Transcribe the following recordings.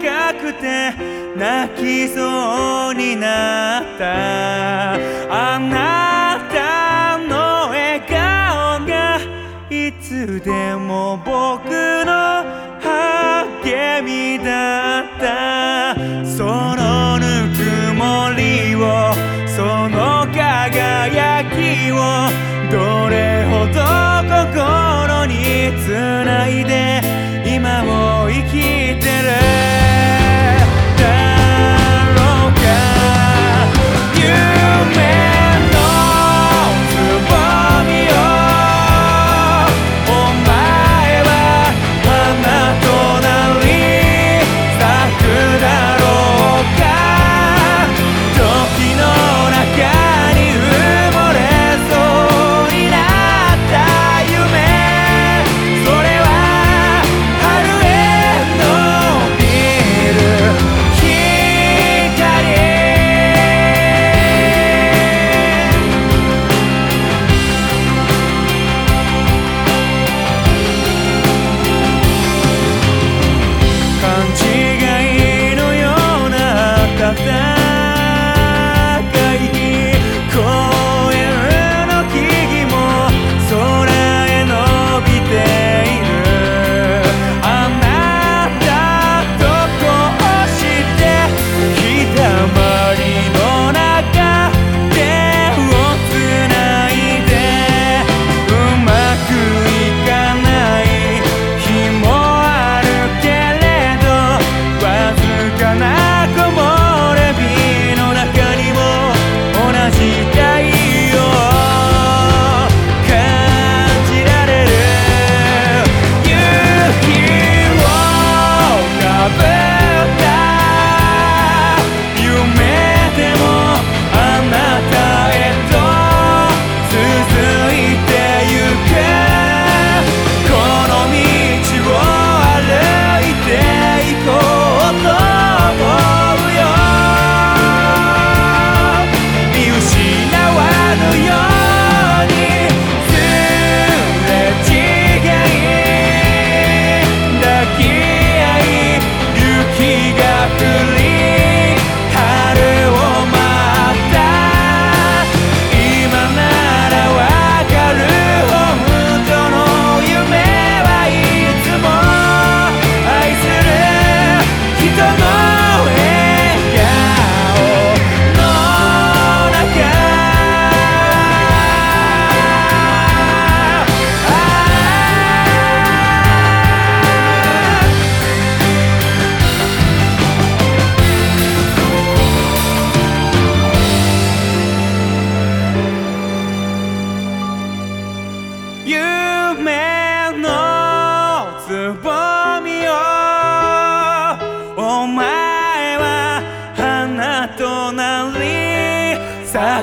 高くて泣きそうになったあなたの笑顔がいつでも僕の励みだった。そのぬくもりをその輝きをどれほど心につないで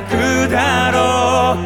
그다로